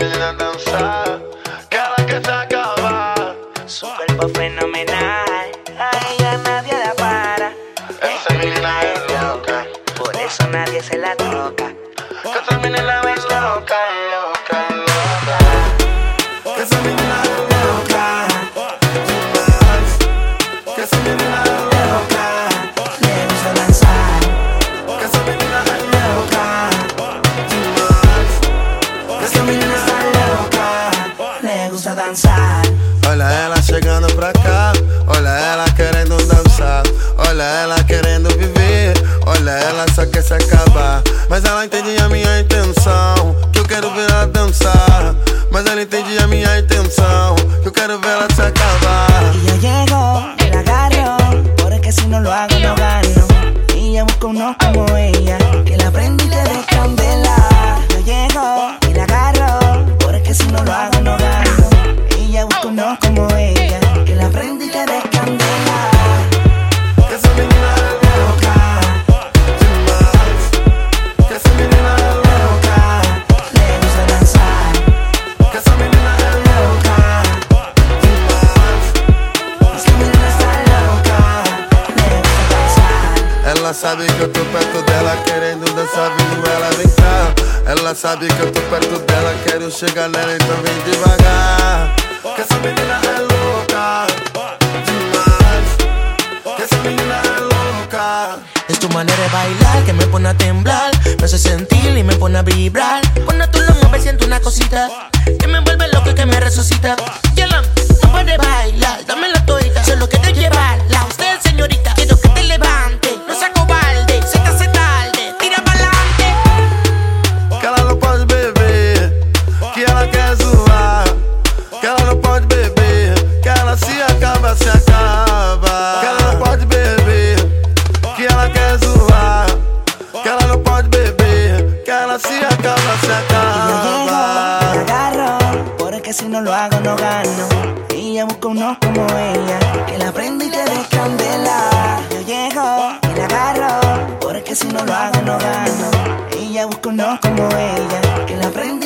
menina danza, cada que se acaba. Su cuerpo fenomenal, a ella nadie la para. Esa menina es loca, Por eso nadie se la toca. que es loca, loca, loca. Olha ela chegando pra cá, olha ela querendo dançar, olha ela querendo viver, olha ela só quer se acabar. Mas ela entende a minha intenção, que eu quero ver ela dançar. Mas ela entende a minha intenção, que eu quero ver ela se acabar. Sabe que eu tô perto dela, querendo dançar, vindo ela cá. Ela sabe que eu tô perto dela, quero chegar nela, então vem devagar. Que essa menina é louca, demais. Que essa menina é louca. Es tu manera de bailar que me pone a temblar, me hace sentir y me pone a vibrar. Cuando tú lo mueves siento una cosita que me vuelve loco y que me resucita. Hago no gano. Y ella busca uno como ella, que la prenda y te dé candela. Yo llego y la agarro, porque si no lo hago no gano. Ella busca uno como ella, que la prenda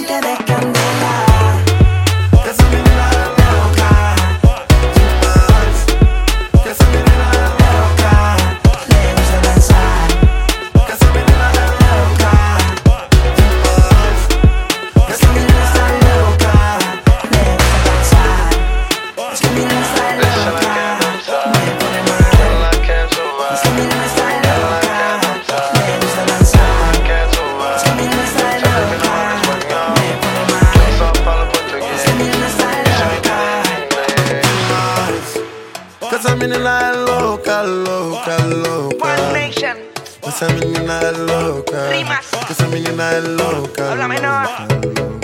louca, louca, louca. One Nation, Essa menina é louca. Rimas. Essa menina é louca. Habla menor.